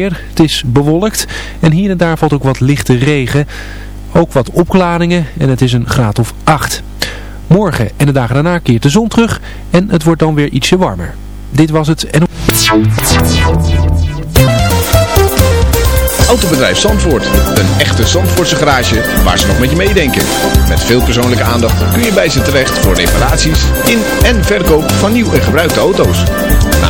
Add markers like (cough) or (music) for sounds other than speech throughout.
Het is bewolkt en hier en daar valt ook wat lichte regen. Ook wat opklaringen en het is een graad of 8. Morgen en de dagen daarna keert de zon terug en het wordt dan weer ietsje warmer. Dit was het en... Autobedrijf Zandvoort. Een echte Zandvoortse garage waar ze nog met je meedenken. Met veel persoonlijke aandacht kun je bij ze terecht voor reparaties in en verkoop van nieuw en gebruikte auto's.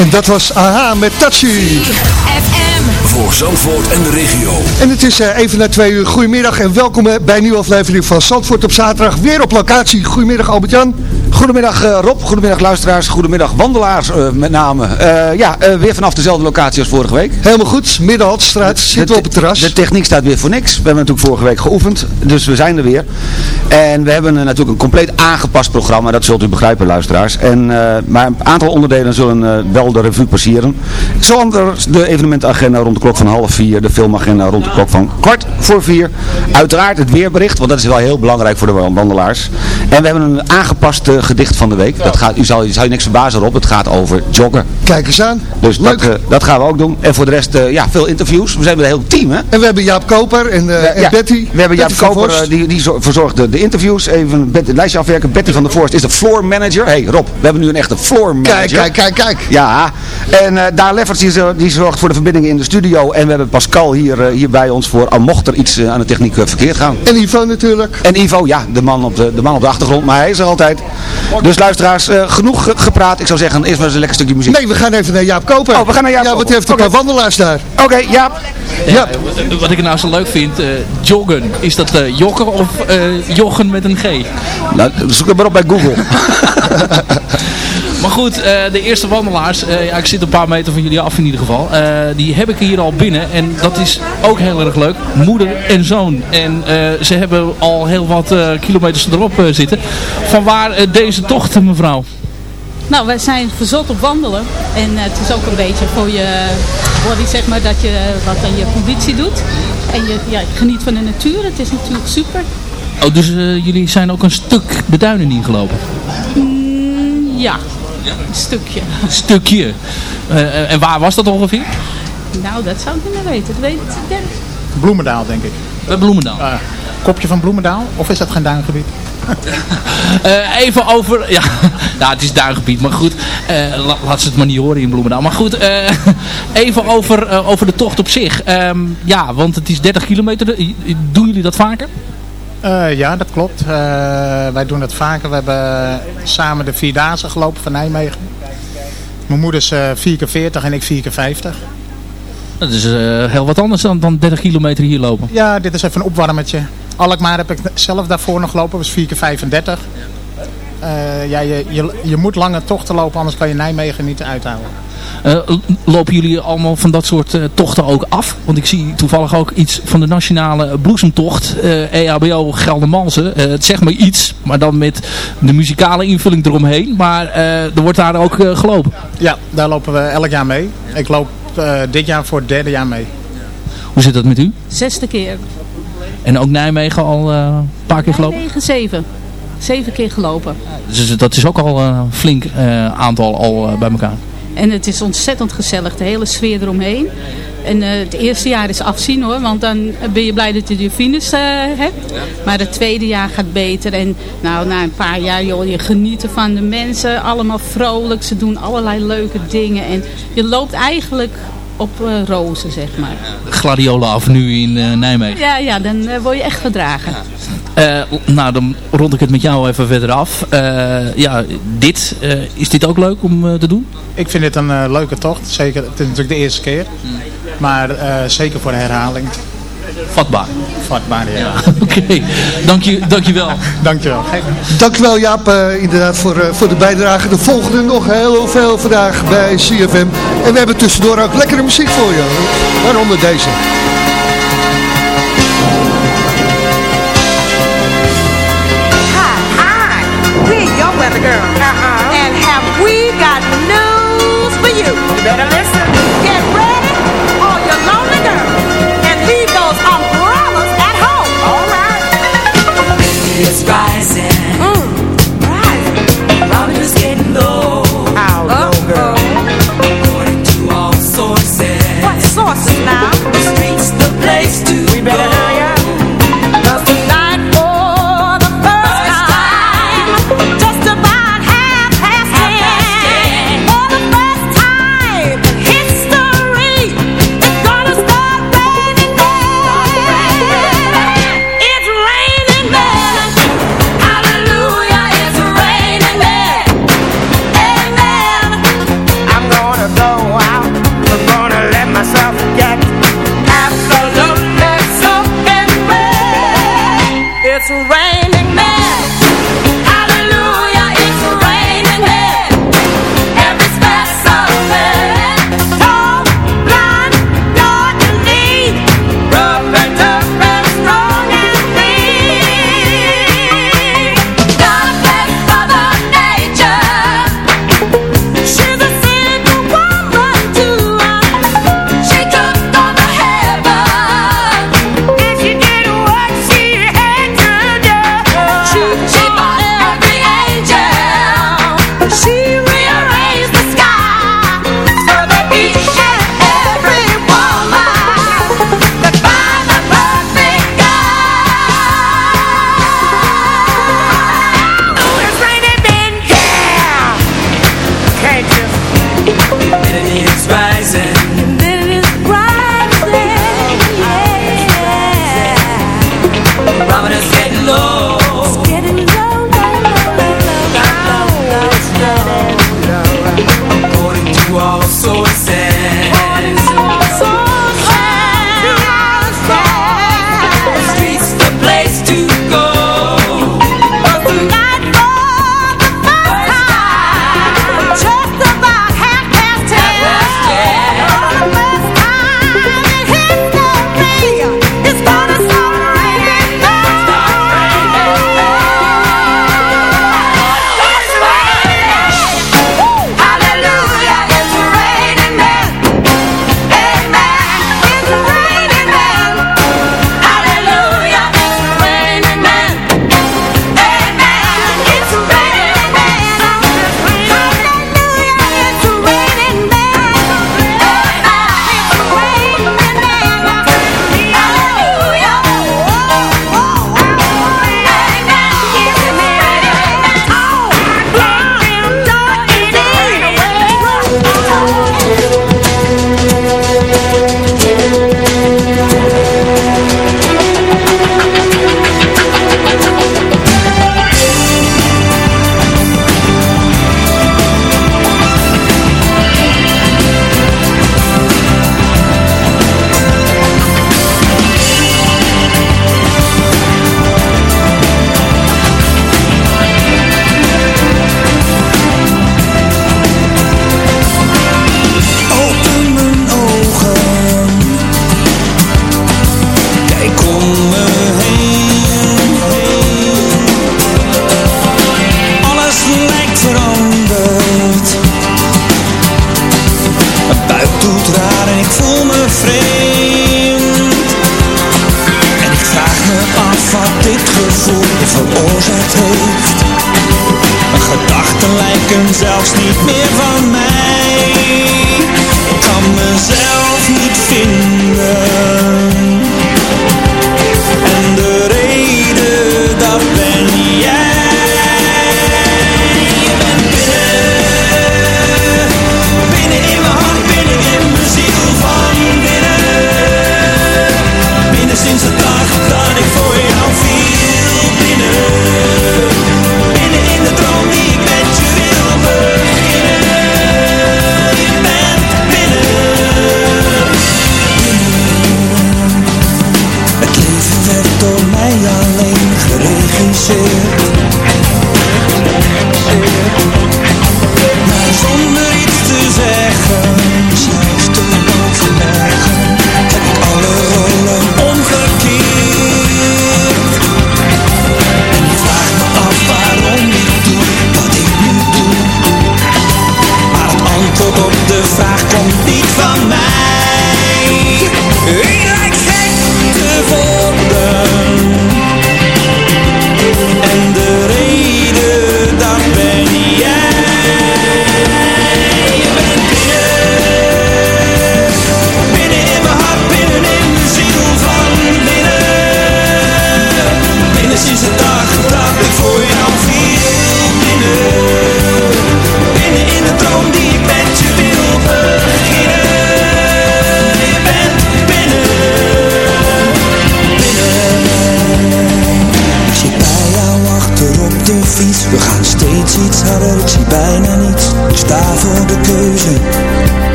En dat was AHA met Tachi. FM. Voor Zandvoort en de regio. En het is eh, even na twee uur. Goedemiddag en welkom eh, bij een nieuwe aflevering van Zandvoort op zaterdag. Weer op locatie. Goedemiddag Albert-Jan. Goedemiddag eh, Rob, goedemiddag luisteraars, goedemiddag wandelaars eh, met name. Eh, ja, weer vanaf dezelfde locatie als vorige week. Helemaal goed. Middenhaltstraat. Zitten we op het terras. De techniek staat weer voor niks. We hebben natuurlijk vorige week geoefend, dus we zijn er weer. En we hebben natuurlijk een compleet aangepast programma, dat zult u begrijpen luisteraars. En, maar een aantal onderdelen zullen wel de revue passeren. Zoals de evenementagenda rond de klok van half vier, de filmagenda rond de klok van kwart voor vier. Uiteraard het weerbericht, want dat is wel heel belangrijk voor de wandelaars. En we hebben een aangepast eh, gedicht van de week. Dat gaat, u zal, u zal je niks verbazen op, het gaat over joggen. Kijk eens aan. Dus Leuk. dat, eh, dat gaan we ook doen. En voor de rest, eh, ja, veel interviews. We zijn weer een heel team, hè? En we hebben Jaap Koper en, eh, en Ja, Betty. We hebben Jaap Betty Koper, die, die zo- verzorgt de, de interviews. Even het lijstje afwerken. Betty van der Voorst is de floor manager. hey Rob, we hebben nu een echte floor manager. Kijk, kijk, kijk, kijk. Ja, en eh Daan Lefferts die, die zorgt voor de verbindingen in de studio. En we hebben Pascal hier, hier bij ons voor, al mocht er iets aan de techniek verkeerd gaan. En Ivo natuurlijk. En Ivo, ja, de man, op de, de man op de achtergrond, maar hij is er altijd. Dus luisteraars, eh, genoeg ge- gepraat. Ik zou zeggen, eerst maar eens een lekker stukje muziek. Nee, we gaan even naar Jaap Koper. Oh, we gaan naar Jaap Ja, hij heeft een Oké. paar wandelaars daar. Oké, ja. Ja. Wat ik nou zo leuk vind, eh, joggen. Is dat eh, joggen of eh, joggen met een G? Nou, zoek het maar op bij Google. (laughs) Maar goed, eh, de eerste wandelaars, eh, ja, ik zit een paar meter van jullie af in ieder geval. eh, die heb ik hier al binnen en dat is ook heel erg leuk. Moeder en zoon. En ze hebben al heel wat kilometers erop zitten. Van waar deze tocht, mevrouw? Nou, wij zijn verzot op wandelen. En het is ook een beetje voor je body, zeg maar, dat je wat aan je conditie doet. En je, ja, geniet van de natuur. Het is natuurlijk super. Oh, dus jullie zijn ook een stuk de duinen ingelopen? Mm, ja, een stukje. Een stukje. Eh, en waar was dat ongeveer? Nou, dat zou ik niet meer weten. Dat weet ik denk. Bloemendaal, denk ik. Bij Bloemendaal. kopje van Bloemendaal? Of is dat geen duingebied? (laughs) Eh, even over... Ja, (laughs) nou, het is duingebied, maar goed. eh, la- laat ze het maar niet horen in Bloemendaal. Maar goed, eh, (laughs) even over, eh, over de tocht op zich. Ehm, ja, want het is 30 kilometer. Doen jullie dat vaker? Eh, ja, dat klopt. Eh, wij doen dat vaker. We hebben samen de Vierdaagse gelopen van Nijmegen. Mijn moeder is eh 4 keer 40 en ik 4 keer 50. Dat is heel wat anders dan, dan 30 kilometer hier lopen. Ja, dit is even een opwarmetje. Alkmaar heb ik zelf daarvoor nog gelopen, was 4 keer 35. Eh, ja, je, je, je moet lange tochten lopen, anders kan je Nijmegen niet uithouden. Eh, lopen jullie allemaal van dat soort eh, tochten ook af? Want ik zie toevallig ook iets van de nationale bloesemtocht. eh EHBO Geldermalsen. Eh het zegt me iets, maar dan met de muzikale invulling eromheen. Maar eh, er wordt daar ook gelopen. Ja, daar lopen we elk jaar mee. Ik loop eh, dit jaar voor het derde jaar mee. Hoe zit dat met u? Zesde keer. En ook Nijmegen al eh, een paar keer gelopen? Negen, zeven. Zeven keer gelopen. Dus dat is ook al een flink eh, aantal al bij elkaar. En het is ontzettend gezellig, de hele sfeer eromheen. En eh, het eerste jaar is afzien hoor, want dan ben je blij dat je de finish eh, hebt. Maar het tweede jaar gaat beter. En nou, na een paar jaar, joh, je geniet van de mensen. Allemaal vrolijk, ze doen allerlei leuke dingen. En je loopt eigenlijk op eh, rozen, zeg maar. Gladiola Avenue in eh, Nijmegen. Ja, ja, dan eh, word je echt gedragen. Eh, nou, dan rond ik het met jou even verder af. Eh, ja, dit, eh, is dit ook leuk om eh, te doen? Ik vind dit een leuke tocht. Zeker, het is natuurlijk de eerste keer. Maar eh, zeker voor de herhaling. Vatbaar. Vatbaar, ja. (laughs) Oké, dank je, dankjewel. Dankjewel. Dankjewel Jaap, eh, inderdaad voor, eh, voor de bijdrage. De volgende nog heel veel vandaag bij CFM. En we hebben tussendoor ook lekkere muziek voor je. Waaronder deze. Girl. Uh-huh. And have we got news for you? You better listen. It's rising.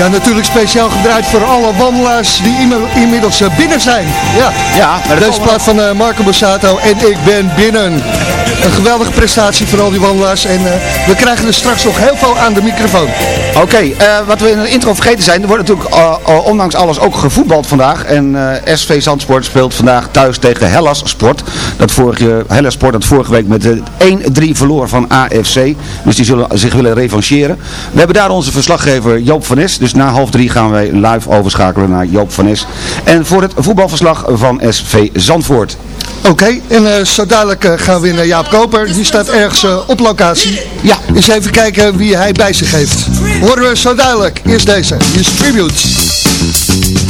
Ja, natuurlijk speciaal gedraaid voor alle wandelaars die inmiddels eh, binnen zijn. Ja, ja maar Deze plaat van eh, Marco Bossato en ik ben binnen een geweldige prestatie voor al die wandelaars. En eh, we krijgen er straks nog heel veel aan de microfoon. Oké, eh, wat we in de intro vergeten zijn, er wordt natuurlijk eh, ondanks alles ook gevoetbald vandaag. En SV Zandsport speelt vandaag thuis tegen Hellas Sport. Dat vorige, Hellas Sport dat vorige week met 1-3 verloor van AFC. Dus die zullen zich willen revancheren. We hebben daar onze verslaggever Joop van Nes. Dus na half drie gaan wij live overschakelen naar Joop van Nes. En voor het voetbalverslag van SV Zandvoort. Oké, en uh, zo dadelijk eh, gaan we naar Jaap Koper. Die staat ergens eh, op locatie. Ja. Eens even kijken wie hij bij zich heeft. Horen we zo dadelijk. Eerst deze. Distribute. is Tribute.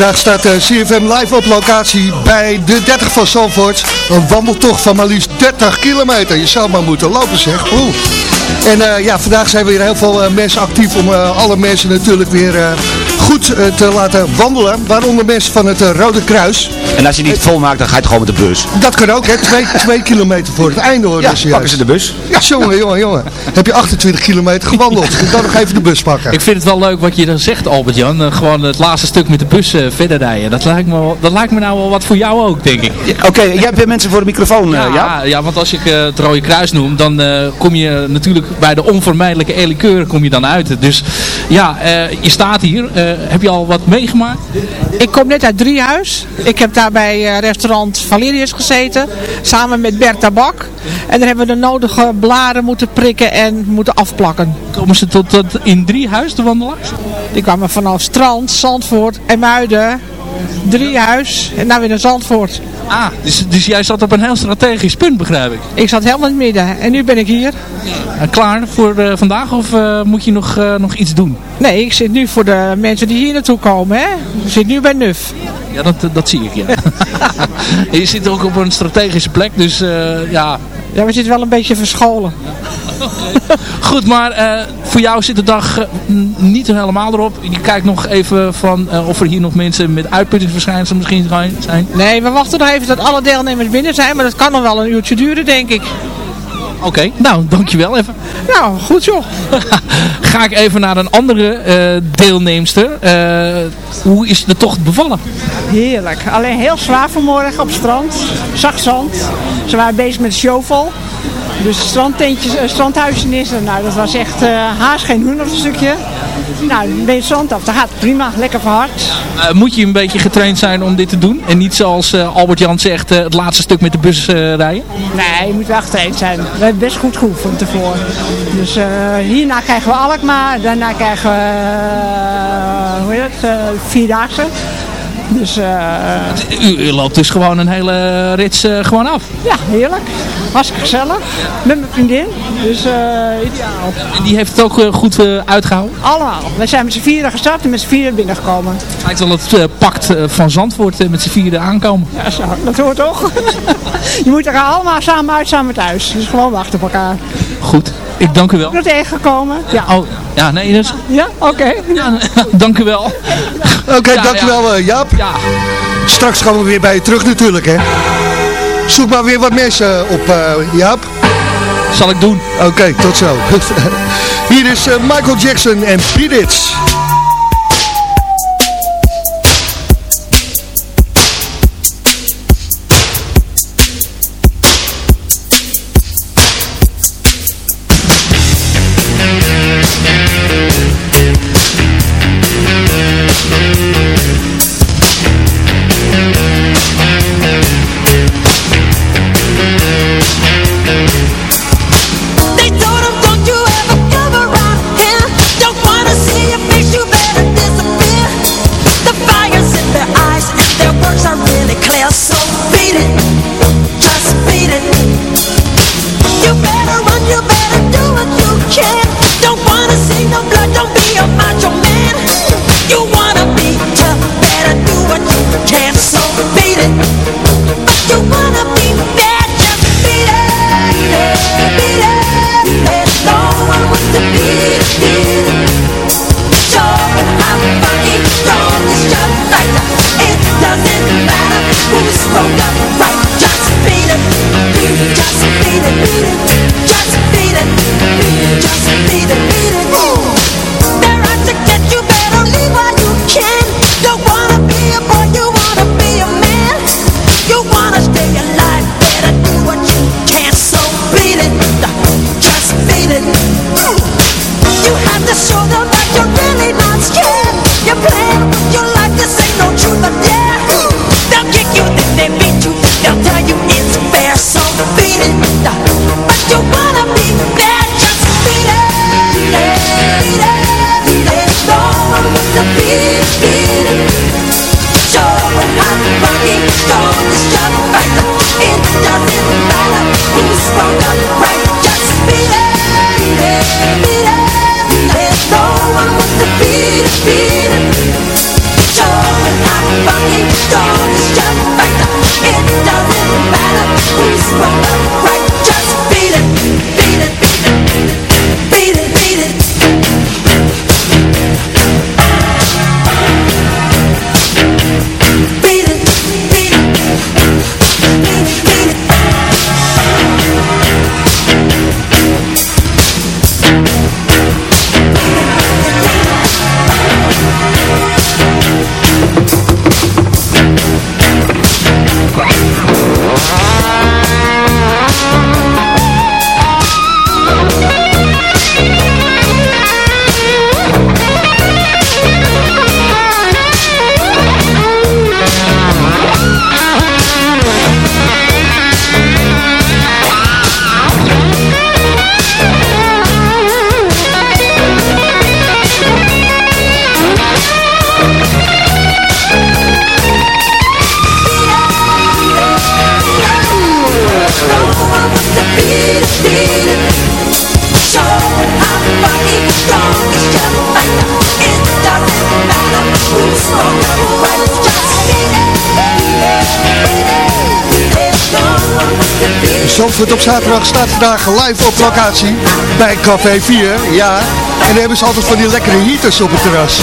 Vandaag staat de CFM live op locatie bij de 30 van Zandvoort. Een wandeltocht van maar liefst 30 kilometer. Je zou maar moeten lopen zeg. En eh, ja, vandaag zijn weer heel veel eh, mensen actief om eh, alle mensen natuurlijk weer eh, goed eh, te laten wandelen. Waaronder mensen van het eh, Rode Kruis. En als je het niet vol maakt, dan ga je toch gewoon met de bus. Dat kan ook, hè? Twee, (laughs) twee kilometer voor het einde hoor. Ja, dus pakken ze de bus. Ja, jongen, jongen, jongen. Heb je 28 kilometer gewandeld. (laughs) Dan nog even de bus pakken. Ik vind het wel leuk wat je dan zegt, Albert-Jan. Eh, gewoon het laatste stuk met de bus eh, verder rijden. Dat lijkt, me wel, dat lijkt me nou wel wat voor jou ook, denk ik. Oké, jij hebt weer mensen voor de microfoon, eh, ja? Ja, ja, want als ik eh, het Rode Kruis noem, dan eh, kom je natuurlijk bij de onvermijdelijke elikeur kom je dan uit. Dus ja, eh, je staat hier. Eh, heb je al wat meegemaakt? Ik kom net uit Driehuis. Ik heb daar bij eh, restaurant Valerius gezeten. Samen met Bertha Bak. En daar hebben we de nodige blaren moeten prikken en moeten afplakken. Komen ze tot, tot in Driehuis, de wandelaars? Die kwamen vanaf Strand, Zandvoort en Muiden. Driehuis en nou weer naar Zandvoort. Ah, dus, dus jij zat op een heel strategisch punt, begrijp ik. Ik zat helemaal in het midden en nu ben ik hier. Eh, klaar voor eh, vandaag of eh, moet je nog, nog iets doen? Nee, ik zit nu voor de mensen die hier naartoe komen. Hè? Ik zit nu bij Nuf. Ja, dat, dat zie ik, ja. (laughs) (laughs) je zit ook op een strategische plek, dus ja. Ja, we zitten wel een beetje verscholen. (laughs) Goed, maar eh, voor jou zit de dag eh, niet helemaal erop. Je kijkt nog even van eh, of er hier nog mensen met uitputtingsverschijnselen misschien zijn- zijn. Nee, we wachten nog even tot alle deelnemers binnen zijn. Maar dat kan nog wel een uurtje duren, denk ik. Oké, nou, dankjewel even. Nou, goed joh. (laughs) Ga ik even naar een andere eh, deelnemster. Eh, hoe is de tocht bevallen? Heerlijk. Alleen heel zwaar vanmorgen op het strand. Zacht zand. Ze waren bezig met showval. Dus strandtentjes, eh, strandhuisje is er. Nou, dat was echt eh haast geen hoen op een stukje. Nou, dan ben je het strand af. Dat gaat prima. Lekker verhard. Eh, moet je een beetje getraind zijn om dit te doen? En niet zoals eh, Albert-Jan zegt, eh, het laatste stuk met de bus eh, rijden? Nee, je moet wel getraind zijn. We hebben best goed geoefend ervoor. Dus eh, hierna krijgen we Alkmaar. Daarna krijgen we, eh, hoe heet het, eh, Vierdaagse. Dus eh, U, u loopt dus gewoon een hele rits eh, gewoon af. ja, heerlijk. Hartstikke gezellig. Met mijn vriendin. Dus eh, ideaal. En die heeft het ook goed eh, uitgehouden. Allemaal. Wij zijn met z'n vieren gestart en met z'n vieren binnengekomen. Lijkt wel het pact van Zandvoort met z'n vierde aankomen. Ja, zo, dat hoort toch? (laughs) je moet er allemaal samen uit, samen thuis. Dus gewoon wachten op elkaar. Goed, ik dank u wel. Ben tegengekomen? Ja. Oh, ja, nee, dus, Ja, oké. ja, (laughs) dank u wel. Oké, Ja, dankjewel eh, Jaap. Ja, Straks komen we weer bij je terug natuurlijk, hè. Zoek maar weer wat mensen op, eh, Jaap. zal ik doen. Oké, tot zo. (laughs) Hier is eh, Michael Jackson en Beat It. No one Zandvoort op zaterdag staat vandaag live op locatie bij Café 4. Ja, en dan hebben ze altijd van die lekkere heaters op het terras.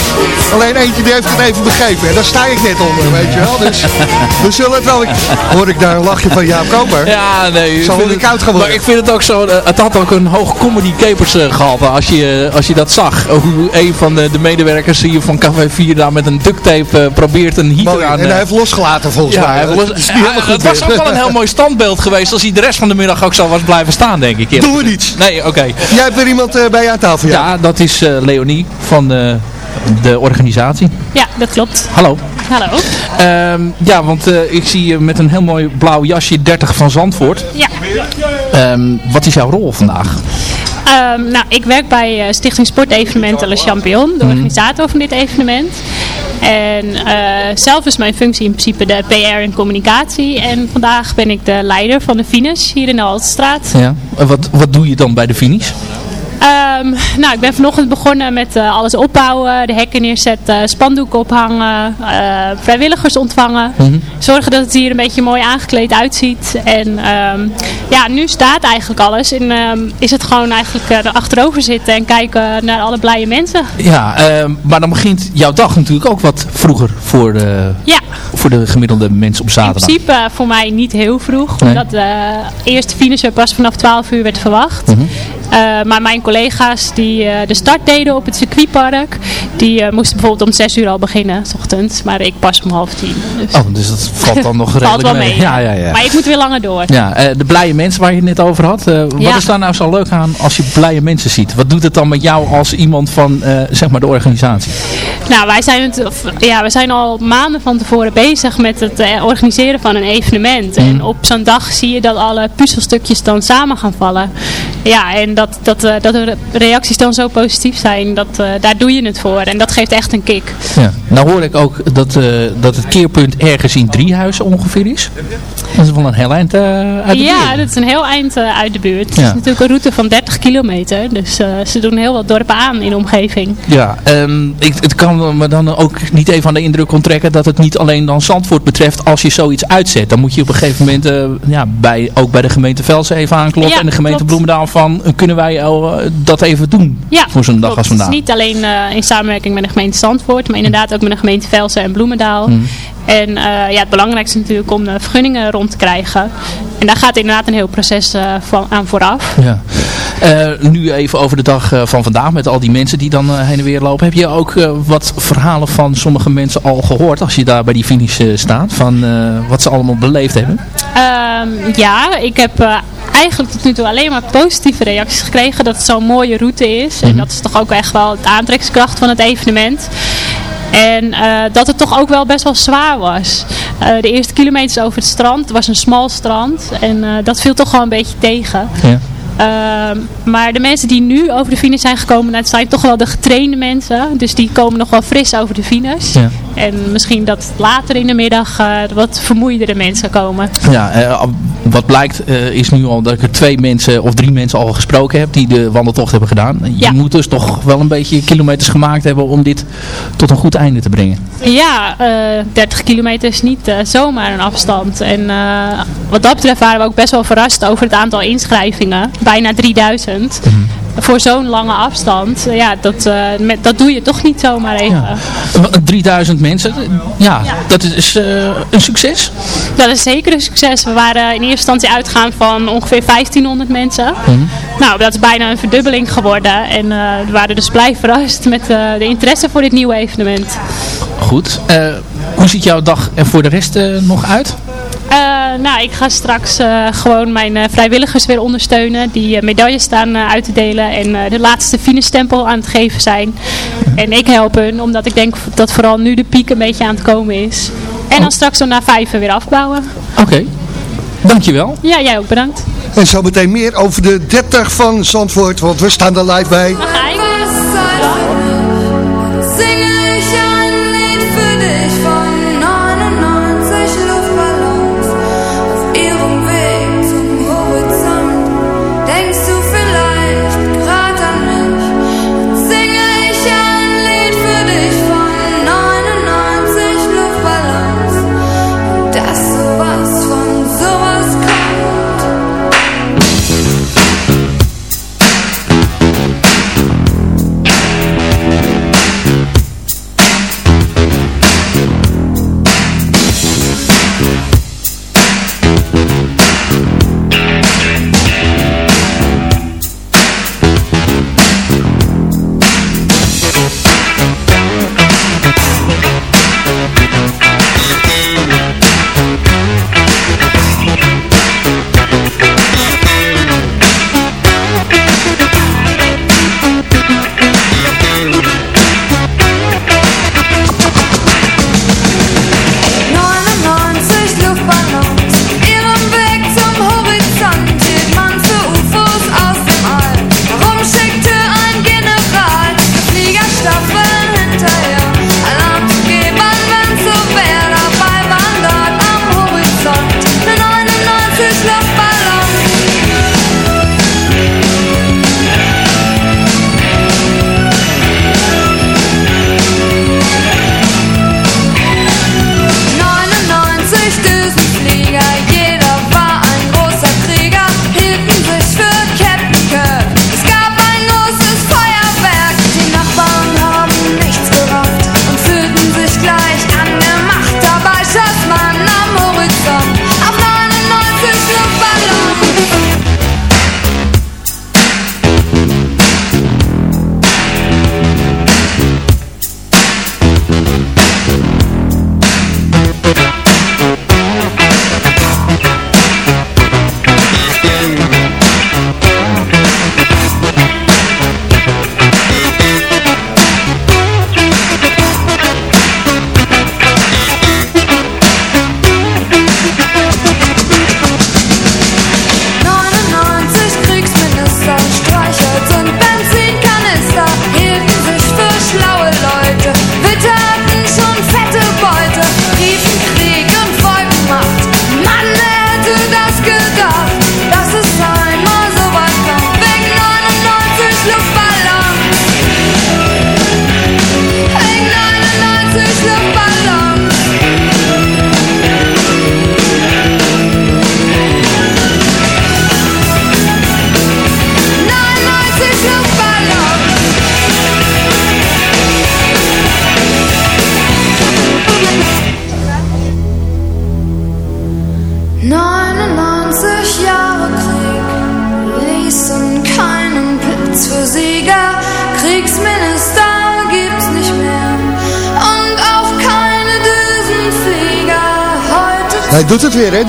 Alleen eentje die heeft het even begrepen. En daar sta ik net onder, weet je wel. Dus we zullen het wel... Hoor ik daar een lachje van Jaap Koper? Ja, nee. ik Zal vind wel het- koud gaan worden. Maar ik vind het ook zo, eh, het had ook een hoog comedy capers eh, gehalte als je, eh, als je dat zag. Hoe een van de, de medewerkers hier van Café 4 daar met een duct tape probeert een heater Mooi. aan... En hij heeft losgelaten volgens ja, mij. hij heeft los- Dat is niet Ja, helemaal goed het was ook wel een heel mooi standbeeld geweest als hij de rest van de middag ook zo was blijven staan, denk ik. Doen we niet. Nee, oké. Jij hebt weer iemand eh, bij je aan tafel, ja? Ja, dat is eh, Leonie van de, de organisatie. Ja, dat klopt. Hallo. Hallo. Ehm, ja, want eh, ik zie je met een heel mooi blauw jasje 30 van Zandvoort. Ja. Ehm, wat is jouw rol vandaag? Ehm, nou, ik werk bij eh, Stichting Sportevenementen Le Champion, de organisator van dit evenement. En eh, zelf is mijn functie in principe de PR en communicatie. En vandaag ben ik de leider van de Venus hier in de Altstraat. Ja. En wat, wat doe je dan bij de finish? Ehm, nou, ik ben vanochtend begonnen met eh, alles opbouwen, de hekken neerzetten, spandoeken ophangen, eh, vrijwilligers ontvangen. Mhm. Zorgen dat het hier een beetje mooi aangekleed uitziet. En ehm, ja, nu staat eigenlijk alles. En ehm, is het gewoon eigenlijk er achterover zitten en kijken naar alle blije mensen. Ja, maar dan begint jouw dag natuurlijk ook wat vroeger voor de, Ja. voor de gemiddelde mensen op In zaterdag. principe eh, voor mij niet heel vroeg, Nee. omdat de eerste finisher pas vanaf 12 uur werd verwacht. Mhm. Eh, maar mijn collega's die eh, de start deden op het circuitpark, die eh, moesten bijvoorbeeld om 6 uur al beginnen, s ochtends. Maar ik pas om half tien. Dus Oh, dus dat valt dan nog redelijk (laughs) valt wel mee. Ja, ja, ja. Maar ik moet weer langer door. Ja, de blije mensen waar je het net over had. Wat Ja. is daar nou zo leuk aan als je blije mensen ziet? Wat doet het dan met jou als iemand van zeg maar de organisatie? Nou, wij zijn, het, of, ja, we zijn al maanden van tevoren bezig met het organiseren van een evenement. En op zo'n dag zie je dat alle puzzelstukjes dan samen gaan vallen. Ja, en dat, dat, eh, dat de reacties dan zo positief zijn, dat, eh, daar doe je het voor. En dat geeft echt een kick. Ja. Nou hoor ik ook dat, eh, dat het keerpunt ergens in Driehuizen ongeveer is. Dat is wel een heel eind uit de ja, buurt. dat is een heel eind uit de buurt. Het Ja. is natuurlijk een route van 30 kilometer. Dus ze doen heel wat dorpen aan in de omgeving. Ja, ehm, ik, het kan me dan ook niet even aan de indruk onttrekken dat het niet alleen dan Zandvoort betreft als je zoiets uitzet. Dan moet je op een gegeven moment ja, bij, ook bij de gemeente Velsen even aankloppen Ja, en de gemeente klopt. Bloemendaal van eh, kunnen wij eh, dat even doen Ja, voor zo'n dag als vandaag. Het is niet alleen eh, in samenwerking met de gemeente Zandvoort, maar inderdaad ook met de gemeente Velsen en Bloemendaal. Mhm. En eh, ja, het belangrijkste is natuurlijk om de vergunningen rond te krijgen. En daar gaat inderdaad een heel proces eh, van, aan vooraf. Ja. Eh, nu even over de dag van vandaag met al die mensen die dan heen en weer lopen. Heb je ook wat verhalen van sommige mensen al gehoord als je daar bij die finish staat? Van wat ze allemaal beleefd hebben? Ehm, ja, ik heb eigenlijk tot nu toe alleen maar positieve reacties gekregen dat het zo'n mooie route is. En Mhm. dat is toch ook echt wel de aantrekkingskracht van het evenement. En eh, dat het toch ook wel best wel zwaar was. Eh, de eerste kilometers over het strand, het was een smal strand. En eh, dat viel toch wel een beetje tegen. Ja. Ehm, maar de mensen die nu over de finish zijn gekomen, dat zijn toch wel de getrainde mensen. Dus die komen nog wel fris over de finish. Ja. En misschien dat later in de middag eh, wat vermoeidere mensen komen. Ja, eh, wat blijkt eh, is nu al dat ik er twee mensen of drie mensen al gesproken heb die de wandeltocht hebben gedaan. Je Ja. moet dus toch wel een beetje kilometers gemaakt hebben om dit tot een goed einde te brengen. Ja, eh 30 kilometer is niet zomaar een afstand. En wat dat betreft waren we ook best wel verrast over het aantal inschrijvingen. Bijna 3000. Voor zo'n lange afstand. Ja, dat, eh, met, dat doe je toch niet zomaar even. W- 3000 mensen, ja, dat is eh, een succes. Dat is zeker een succes. We waren in eerste instantie uitgegaan van ongeveer 1500 mensen. Nou, dat is bijna een verdubbeling geworden. En eh, we waren dus blij verrast met de interesse voor dit nieuwe evenement. Goed. Hoe ziet jouw dag er voor de rest nog uit? Eh, nou, ik ga straks eh, gewoon mijn eh, vrijwilligers weer ondersteunen. Die eh, medailles staan uit te delen en eh, de laatste finestempel aan het geven zijn. En ik help hun, omdat ik denk dat vooral nu de piek een beetje aan het komen is. En dan straks zo na vijf weer afbouwen. Oké, dankjewel. Ja, jij ook bedankt. En zo meteen meer over de 30 van Zandvoort, want we staan er live bij.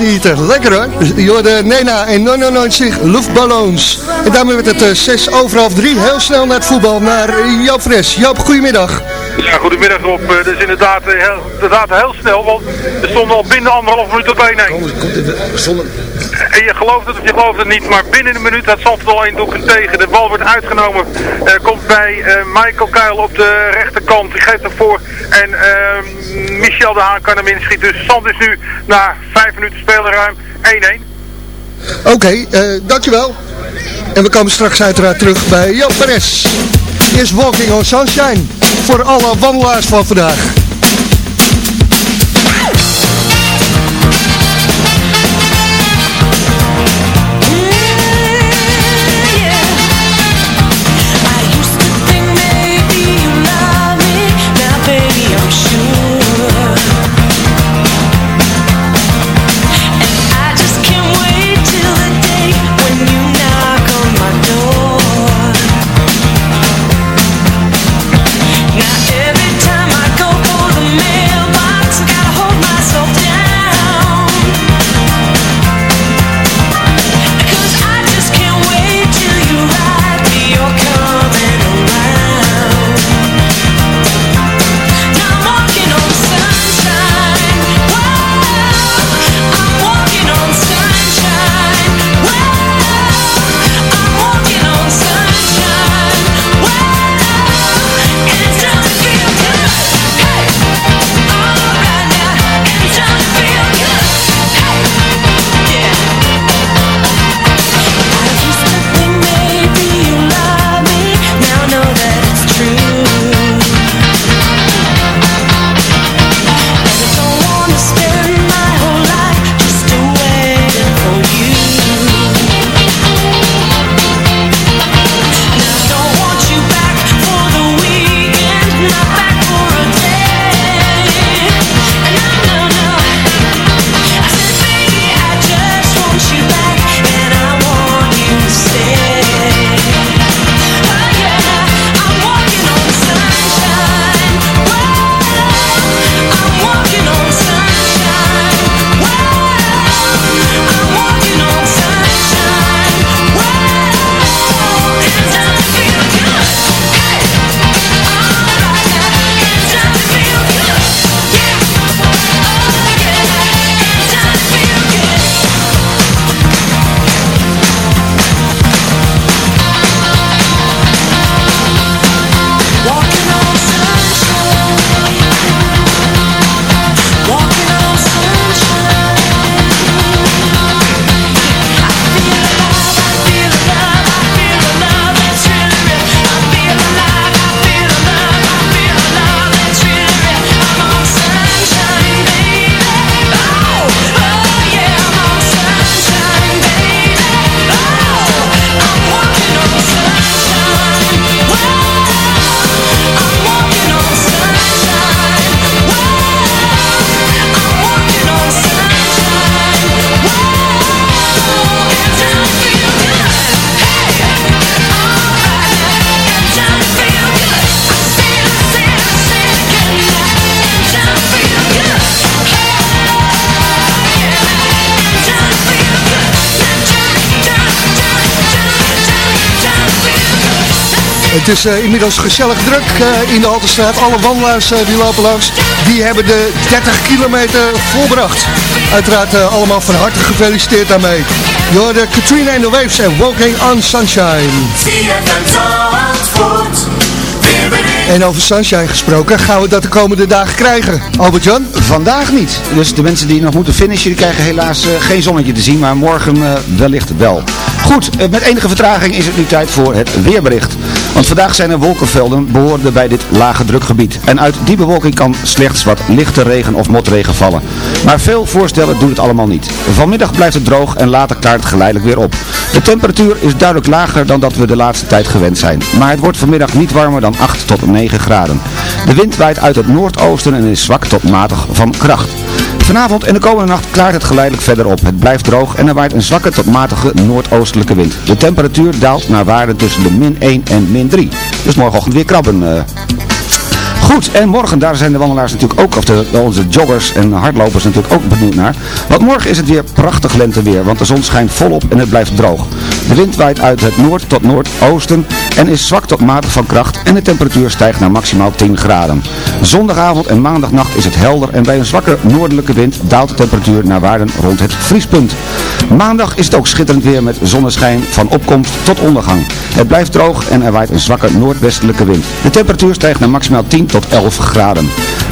Het. Lekker hoor. Je hoorde Nena en 99 Luftballons. En daarmee werd het eh, 6 over half 3. Heel snel naar het voetbal, naar eh, Joop Fres. Joop, goedemiddag. Ja, goedemiddag Rob. Eh, Dat is inderdaad, eh, heel, inderdaad heel snel, want we stonden al binnen anderhalf minuut op 1-1. En je gelooft het of je gelooft het niet, maar binnen een minuut had Zandvoort al één doelpunt tegen. De bal wordt uitgenomen, eh, komt bij eh, Michael Kuil op de rechterkant. Die geeft hem voor en eh, Michel de Haan kan hem inschieten. Dus Zand is nu na vijf minuten spelen ruim 1-1. Oké, eh, dankjewel. En we komen straks uiteraard terug bij Joop Perez. Eerst Walking on Sunshine. Voor alle wandelaars van vandaag. Het is eh, inmiddels gezellig druk eh, in de Haltestraat. Alle wandelaars eh, die lopen langs, die hebben de 30 kilometer volbracht. Uiteraard allemaal van harte gefeliciteerd daarmee. Je hoorde Katrina and the Waves en Walking on Sunshine. En over Sunshine gesproken, gaan we dat de komende dagen krijgen, Albert-Jan? Vandaag niet. Dus de mensen die nog moeten finishen, die krijgen helaas geen zonnetje te zien, maar morgen wellicht wel. Goed, met enige vertraging is het nu tijd voor het weerbericht. Want vandaag zijn er wolkenvelden behorende bij dit lage drukgebied. En uit die bewolking kan slechts wat lichte regen of motregen vallen. Maar veel voorstellen doen het allemaal niet. Vanmiddag blijft het droog en later klaart het geleidelijk weer op. De temperatuur is duidelijk lager dan dat we de laatste tijd gewend zijn. Maar het wordt vanmiddag niet warmer dan 8 tot 9 graden. De wind waait uit het noordoosten en is zwak tot matig van kracht. Vanavond en de komende nacht klaart het geleidelijk verder op. Het blijft droog en er waait een zwakke tot matige noordoostelijke wind. De temperatuur daalt naar waarden tussen de min 1 en min 3. Dus morgenochtend weer krabben. eh. Goed, en morgen, daar zijn de wandelaars natuurlijk ook, of de, onze joggers en hardlopers natuurlijk ook benieuwd naar. Want morgen is het weer prachtig lenteweer, want de zon schijnt volop en het blijft droog. De wind waait uit het noord tot noordoosten en is zwak tot matig van kracht en de temperatuur stijgt naar maximaal 10 graden. Zondagavond en maandagnacht is het helder en bij een zwakke noordelijke wind daalt de temperatuur naar waarden rond het vriespunt. Maandag is het ook schitterend weer met zonneschijn van opkomst tot ondergang. Het blijft droog en er waait een zwakke noordwestelijke wind. De temperatuur stijgt naar maximaal 10 tot 11 graden.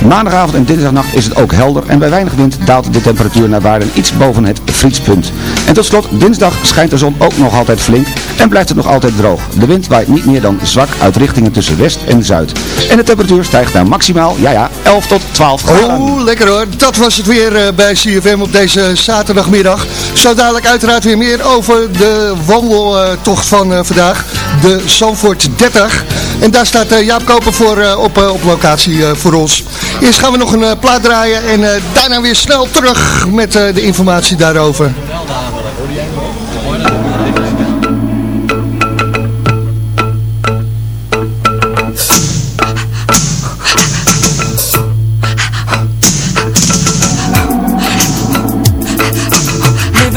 Maandagavond en dinsdagnacht is het ook helder en bij weinig wind daalt de temperatuur naar waarden iets boven het vriespunt. En tot slot, dinsdag schijnt de zon ook nog altijd flink en blijft het nog altijd droog. De wind waait niet meer dan zwak uit richtingen tussen west en zuid. En de temperatuur stijgt naar maximaal, ja ja, 11 tot 12 graden. Oh, lekker hoor. Dat was het weer eh, bij CFM op deze zaterdagmiddag. Zo dadelijk uiteraard weer meer over de wandeltocht van eh, vandaag. De Zandvoort 30. En daar staat eh, Jaap Koper voor, op, op locatie voor ons. Eerst gaan we nog een plaat draaien en daarna weer snel terug met de informatie daarover.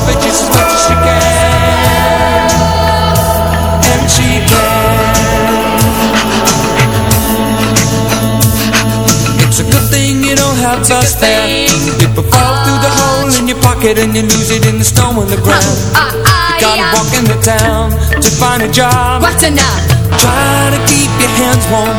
love it just as much as she can. And she can. It's a good thing you don't have bus fare People fall through the hole in your pocket And you lose it in the snow on the ground. You gotta walk in the town to find a job. What's enough? Try to keep your hands warm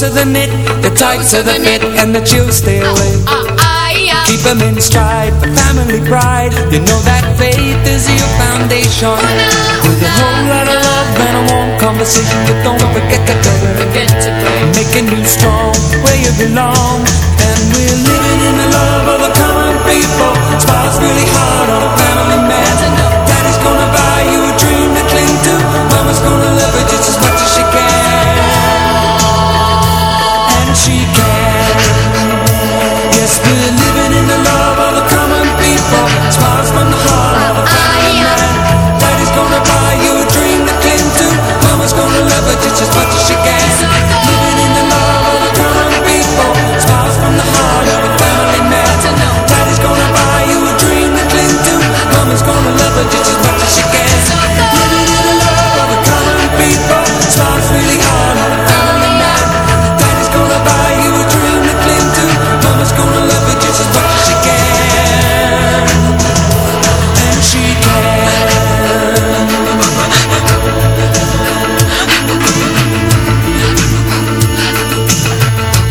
the closer the knit, the tighter the fit And the chills stay oh, away. Uh, uh, Keep them in stride, for family pride. You know that faith is your foundation. Oh, With a whole lot of love and a warm conversation But don't forget to pray. Making you strong where you belong. And we're living in the love of the common people. Smiles really hard on a family man. Daddy's gonna buy you a dream to cling to. Mama's gonna love it just as much van de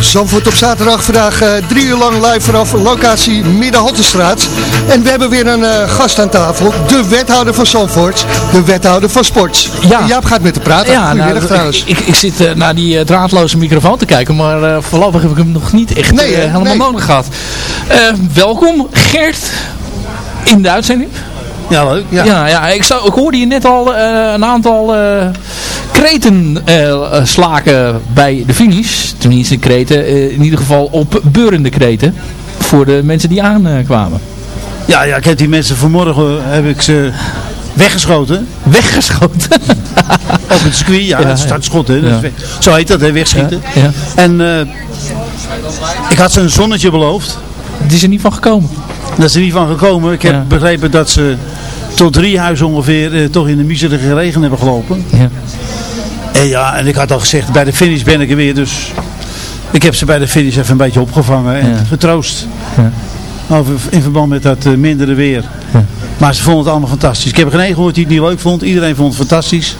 Zandvoort op zaterdag vandaag eh, drie uur lang live vanaf locatie Midden-Hottenstraat. En we hebben weer een eh, gast aan tafel, de wethouder van Zandvoort, de wethouder van sport. Ja. Jaap gaat met te praten. Ja, Goedemiddag nou, trouwens. ik, ik, ik zit eh, naar die eh, draadloze microfoon te kijken, maar eh, voorlopig heb ik hem nog niet echt Nee, helemaal Nee. nodig gehad. Eh, welkom Gert in de uitzending. Ja, leuk. Ja. Ja, ja, ik, zou, ik hoorde je net al eh, een aantal eh, kreten eh, eh, slaken bij de finish. Tenminste kreten, eh, in ieder geval op beurende kreten. Voor de mensen die aankwamen. Ja, ja, ik heb die mensen vanmorgen heb ik ze Weggeschoten. Weggeschoten? (laughs) Op het circuit, ja, Ja, het ja. startschot, hè. Dat is Ja. weg- Zo heet dat, hè, wegschieten. Ja. En ik had ze een zonnetje beloofd. Het is er niet van gekomen. Dat is er niet van gekomen. Ik heb begrepen dat ze tot drie huizen ongeveer toch in de miserige regen hebben gelopen. Ja. En ja, en ik had al gezegd, bij de finish ben ik er weer. Dus ik heb ze bij de finish even een beetje opgevangen en Ja. getroost. Ja. Over, in verband met dat eh, mindere weer. Ja. Maar ze vonden het allemaal fantastisch. Ik heb er geen één gehoord die het niet leuk vond. Iedereen vond het fantastisch.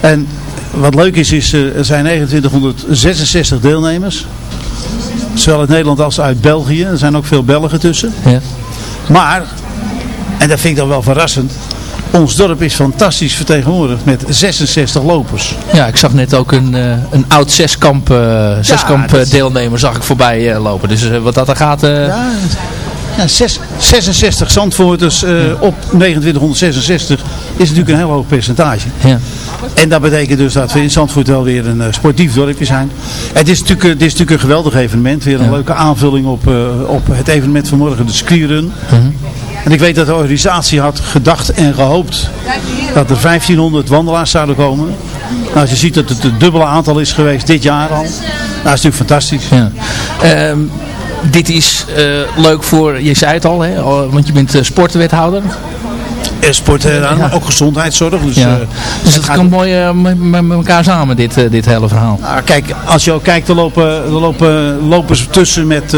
En wat leuk is, is eh, er zijn 2966 deelnemers. Zowel uit Nederland als uit België. Er zijn ook veel Belgen tussen. Ja. Maar, en dat vind ik dan wel verrassend. Ons dorp is fantastisch vertegenwoordigd met 66 lopers. Ja, ik zag net ook een, eh, een oud zeskamp, eh, zeskamp eh, deelnemer zag ik voorbij lopen. Dus wat dat er gaat... Ja, ja zes- 66 Zandvoorters op 2966 is natuurlijk een heel hoog percentage. Ja. En dat betekent dus dat we in Zandvoort wel weer een sportief dorpje zijn. Het is natuurlijk, dit is natuurlijk een geweldig evenement. Weer een leuke aanvulling op, op het evenement van morgen, de skirun. Mhm. En ik weet dat de organisatie had gedacht en gehoopt dat er 1500 wandelaars zouden komen. Nou, als je ziet dat het het dubbele aantal is geweest dit jaar al. Nou, dat is natuurlijk fantastisch. Ja. Ehm, dit is eh, leuk voor, je zei het al, hè, want je bent eh, sportwethouder. En sport, eh, Ja. ook gezondheidszorg. Dus, Ja. eh, Dus het kan mooi eh, met, elkaar samen, dit, dit hele verhaal. Nou, kijk, als je ook kijkt, er lopen, er lopen lopers tussen met,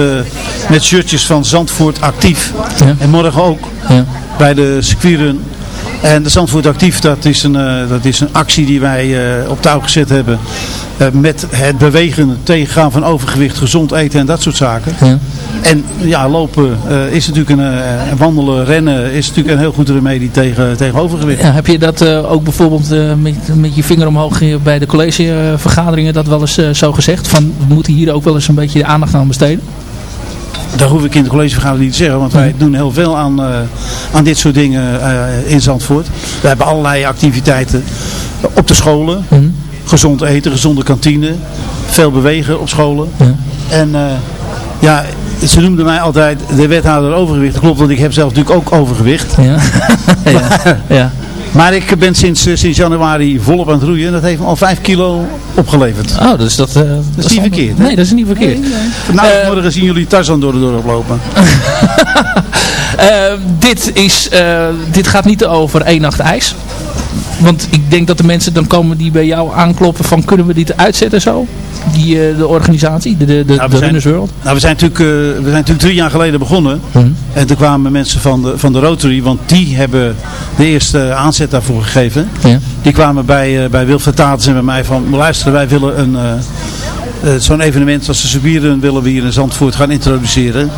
met shirtjes van Zandvoort actief. Ja. En morgen ook Ja. bij de circuitrun. En de Zandvoort actief, dat is een, eh, dat is een actie die wij eh, op touw gezet hebben. eh, met het bewegen, het tegengaan van overgewicht, gezond eten en dat soort zaken. Ja. En ja, lopen is natuurlijk een, en wandelen, rennen is natuurlijk een heel goed remedie tegen, tegen overgewicht. Ja, heb je dat ook bijvoorbeeld met, met je vinger omhoog bij de collegevergaderingen dat wel eens zo gezegd? Van we moeten hier ook wel eens een beetje de aandacht aan besteden? Dat hoef ik in de collegevergadering niet te zeggen, want wij doen heel veel aan, eh, aan dit soort dingen eh, in Zandvoort. We hebben allerlei activiteiten op de scholen. Mhm. Gezond eten, gezonde kantine, veel bewegen op scholen. Ja. En eh, ja, ze noemden mij altijd de wethouder overgewicht. Dat klopt, want ik heb zelf natuurlijk ook overgewicht. Ja. (laughs) ja. ja. Maar ik ben sinds, eh, sinds januari volop aan het roeien en dat heeft me al 5 kilo opgeleverd. Oh, dus dat, eh, Dat is niet verkeerd. hè? Nee, dat is niet verkeerd. Nou, Eh, morgen zien jullie Tarzan door de dorp lopen. (laughs) Eh, dit, is, eh, dit gaat niet over één nacht ijs. Want ik denk dat de mensen dan komen die bij jou aankloppen van kunnen we dit uitzetten zo? Die, eh, de organisatie, de, de, de, Nou, we de zijn- Runners World. Nou, we zijn natuurlijk, eh, we zijn natuurlijk drie jaar geleden begonnen. Mhm. En toen kwamen mensen van de, van de Rotary, want die hebben de eerste aanzet daarvoor gegeven. Ja. Die kwamen bij, eh, bij Wilfred Tatens en bij mij van, luisteren, wij willen een... Zo'n evenement als de Subieren willen we hier in Zandvoort gaan introduceren.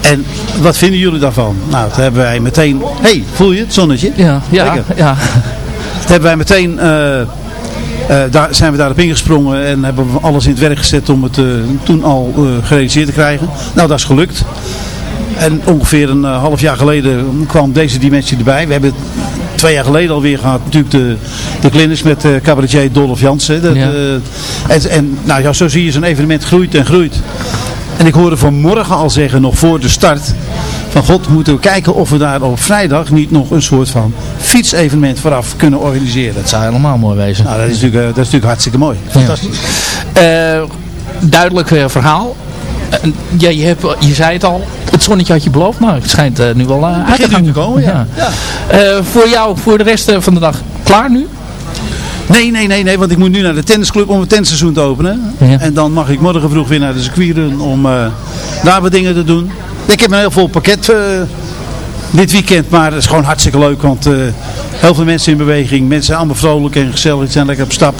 En wat vinden jullie daarvan? Nou, toen hebben wij meteen... hey, voel je het zonnetje? Ja, ja, Lekker. ja. Hebben wij meteen... eh, eh, daar zijn we daarop ingesprongen en hebben we alles in het werk gezet om het eh, toen al eh, gerealiseerd te krijgen. Nou, dat is gelukt. En ongeveer een half jaar geleden kwam deze dimensie erbij. We hebben twee jaar geleden alweer gehad, natuurlijk de, de clinics met cabaretier Dolph Jansen. Dat, Ja. en, en nou ja, zo zie je zo'n evenement groeit en groeit. En ik hoorde vanmorgen al zeggen, nog voor de start, van god moeten we kijken of we daar op vrijdag niet nog een soort van fietsevenement vooraf kunnen organiseren. Dat zou helemaal mooi wezen. Nou, dat is natuurlijk, eh, dat is natuurlijk hartstikke mooi. Fantastisch. Eh, duidelijk verhaal. Eh, ja, je, hebt, je zei het al, het zonnetje had je beloofd. Nou, het schijnt nu wel uit te gaan komen, ja. Eh, voor jou, voor de rest van de dag, klaar nu? Nee, nee, nee, nee, want ik moet nu naar de tennisclub om het tennisseizoen te openen. Ja. En dan mag ik morgen vroeg weer naar de circuitrun om eh, daar wat dingen te doen. Ik heb een heel vol pakket eh, dit weekend, maar het is gewoon hartstikke leuk, want eh, heel veel mensen in beweging. Mensen zijn allemaal vrolijk en gezellig, zijn lekker op stap.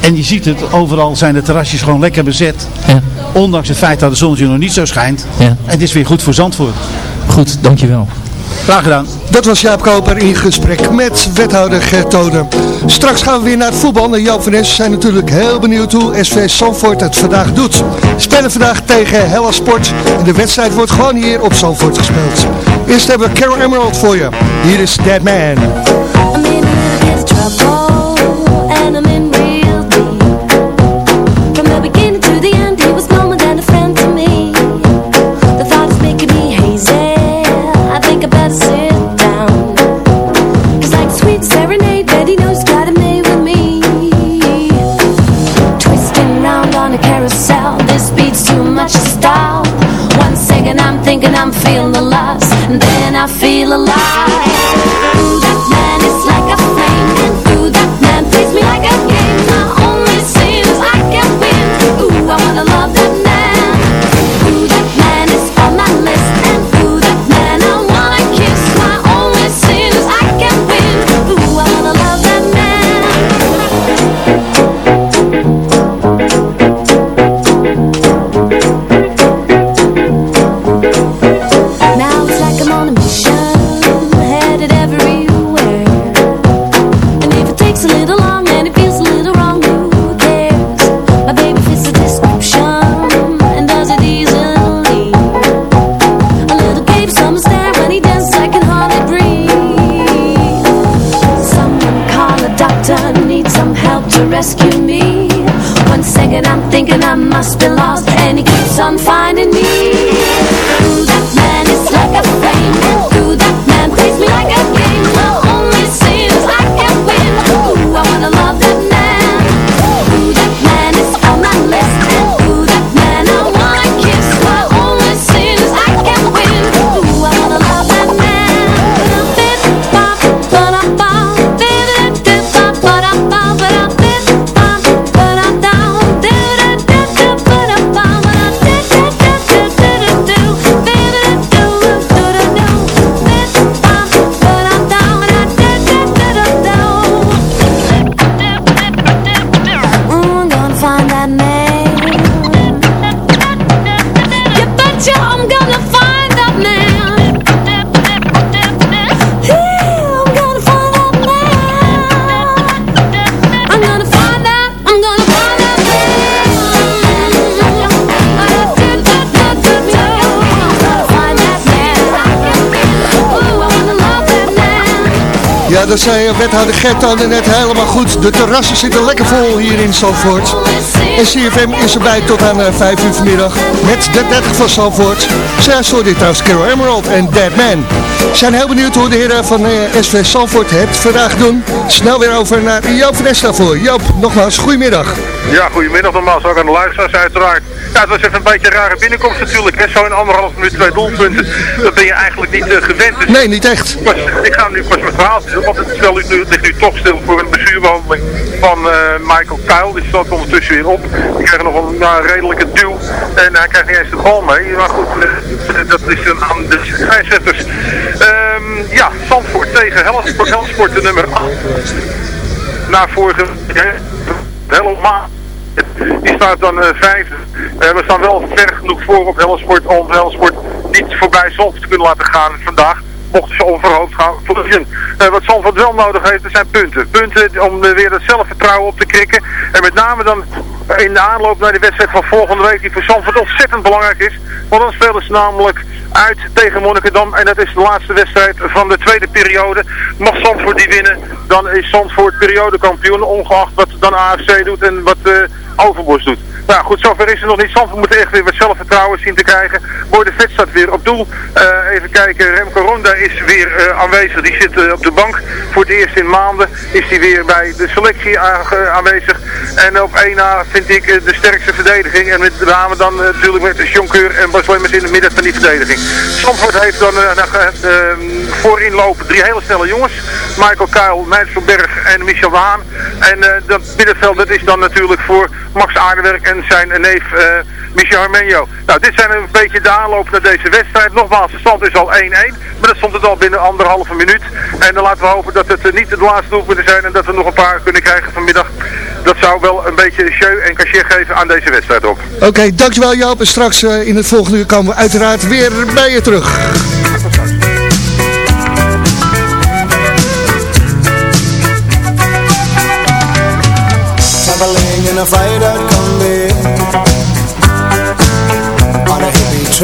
En je ziet het, overal zijn de terrasjes gewoon lekker bezet. Ja. Ondanks het feit dat de zonnetje nog niet zo schijnt. Ja. En het is weer goed voor Zandvoort. Goed, dankjewel. Graag gedaan. Dat was Jaap Koper in gesprek met wethouder Gert. Straks gaan we weer naar het voetbal. En Joop van Nes zijn natuurlijk heel benieuwd hoe SV Zandvoort het vandaag doet. Spelen vandaag tegen Hella Sport. En de wedstrijd wordt gewoon hier op Zandvoort gespeeld. Eerst hebben we Carol Emerald voor je. Hier is Dead Man. And then I feel alive must be lost, and he keeps on finding Dat zei eh, wethouder Gert net helemaal goed. De terrassen zitten lekker vol hier in Zandvoort. En CFM is erbij tot aan eh, 5 uur vanmiddag met de 30 van Zandvoort. Zij dit trouwens Carol Emerald en Dead Man. Zijn heel benieuwd hoe de heren van eh, SV Zandvoort het vandaag doen. Snel weer over naar Joop van voor. Joop, nogmaals, goedemiddag. Ja, goedemiddag nogmaals, ook aan de luisteraars uiteraard. Ja, het was even een beetje een rare binnenkomst natuurlijk. hè. Zo in anderhalf minuut twee doelpunten, dat ben je eigenlijk niet eh, gewend. Dus Nee, niet echt. pas, ik ga nu pas mijn verhaal doen, want het spel ligt nu, ligt nu toch stil voor een bestuurbehandeling van eh, Michael Kuil. Die staat ondertussen weer op. Die krijgt nog een nou, redelijke duw en hij krijgt niet eens de bal mee. Maar goed, eh, dat is dan aan de scheidsrechters. Ehm, ja, Zandvoort tegen Helsport, Helsport de nummer 8. Na vorige helemaal. Die staat dan eh, vijfde. Eh, we staan wel ver genoeg voor op Helsport om Helsport niet voorbij Zandvoort te kunnen laten gaan vandaag. Mochten ze overhoofd gaan verliezen. Eh, wat Zandvoort wel nodig heeft, dat zijn punten. Punten om weer het zelfvertrouwen op te krikken. En met name dan in de aanloop naar de wedstrijd van volgende week, die voor Zandvoort ontzettend belangrijk is. Want dan spelen ze namelijk uit tegen Monnikendam. En dat is de laatste wedstrijd van de tweede periode. Mag Zandvoort die winnen, dan is Zandvoort periodekampioen. Ongeacht wat dan AFC doet en wat eh Overbos doet. Nou goed, zover is het nog niet. Zandvoort moet echt weer wat zelfvertrouwen zien te krijgen. Boy de Vet staat weer op doel. Eh, even kijken, Remco Ronda is weer eh, aanwezig. Die zit eh, op de bank. Voor het eerst in maanden is hij weer bij de selectie aanwezig. En op 1 na vind ik de sterkste verdediging. En met name dan natuurlijk met Jonkeur en Bas in het midden van die verdediging. Zandvoort heeft dan eh, nog, eh, eh, voorin lopen drie hele snelle jongens. Michael Kuil, Meijs van Berg en Michel de Haan. En dat middenveld dat is dan natuurlijk voor Max Aardewerk en zijn neef eh, Michel Armenio. Nou, dit zijn een beetje de aanloop naar deze wedstrijd. Nogmaals, de stand is al 1-1. Maar dat stond het al binnen anderhalve minuut. En dan laten we hopen dat het eh, niet de laatste doelpunten zijn en dat we nog een paar kunnen krijgen vanmiddag. Dat zou wel een beetje show en cachet geven aan deze wedstrijd op. Oké, dankjewel Joop. En straks eh, in het volgende uur komen we uiteraard weer bij je terug. Traveling in a freighter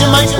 you might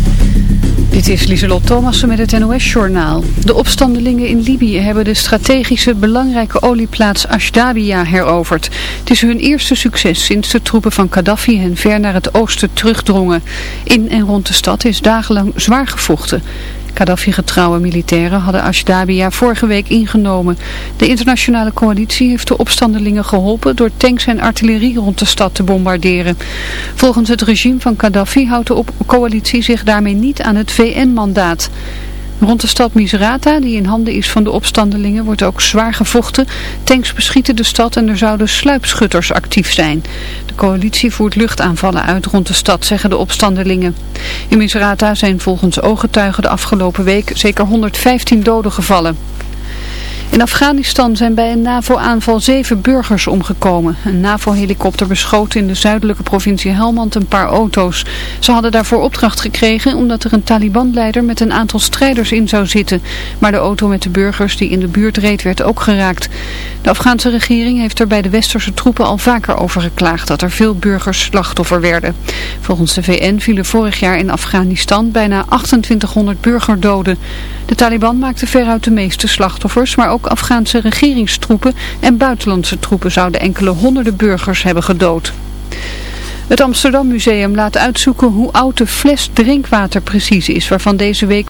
Dit is Lieselot Thomassen met het NOS-journaal. De opstandelingen in Libië hebben de strategische belangrijke olieplaats Ashdabia heroverd. Het is hun eerste succes sinds de troepen van Gaddafi hen ver naar het oosten terugdrongen. In en rond de stad is dagenlang zwaar gevochten. Gaddafi-getrouwe militairen hadden Ashdabia vorige week ingenomen. De internationale coalitie heeft de opstandelingen geholpen door tanks en artillerie rond de stad te bombarderen. Volgens het regime van Gaddafi houdt de coalitie zich daarmee niet aan het VN-mandaat. Rond de stad Misrata, die in handen is van de opstandelingen, wordt ook zwaar gevochten. Tanks beschieten de stad en er zouden sluipschutters actief zijn. De coalitie voert luchtaanvallen uit rond de stad, zeggen de opstandelingen. In Misrata zijn volgens ooggetuigen de afgelopen week zeker 115 doden gevallen. In Afghanistan zijn bij een NAVO-aanval zeven burgers omgekomen. Een NAVO-helikopter beschoot in de zuidelijke provincie Helmand een paar auto's. Ze hadden daarvoor opdracht gekregen omdat er een Taliban-leider met een aantal strijders in zou zitten. Maar de auto met de burgers die in de buurt reed werd ook geraakt. De Afghaanse regering heeft er bij de westerse troepen al vaker over geklaagd dat er veel burgers slachtoffer werden. Volgens de VN vielen vorig jaar in Afghanistan bijna 2800 burgerdoden. De Taliban maakte veruit de meeste slachtoffers, maar ook Afghaanse regeringstroepen en buitenlandse troepen zouden enkele honderden burgers hebben gedood. Het Amsterdam Museum laat uitzoeken hoe oud de fles drinkwater precies is, waarvan deze week